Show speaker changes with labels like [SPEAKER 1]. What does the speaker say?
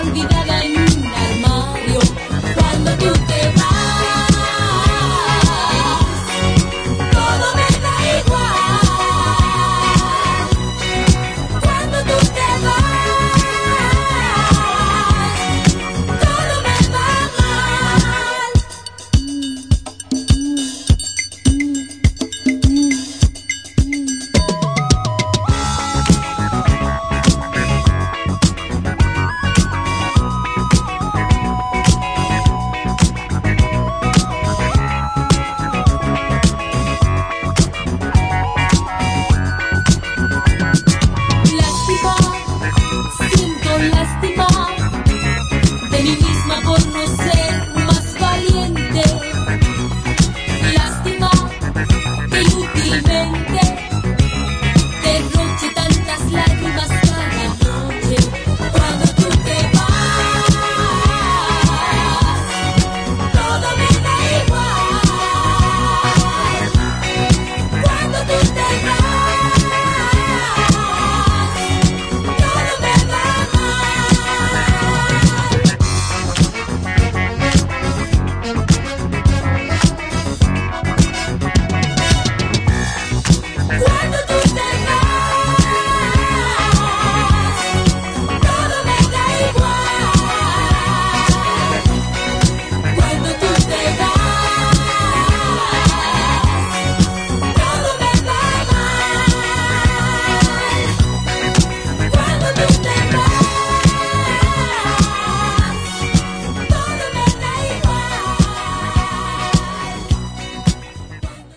[SPEAKER 1] olvidada en No ser más valiente. Lástima y humillante.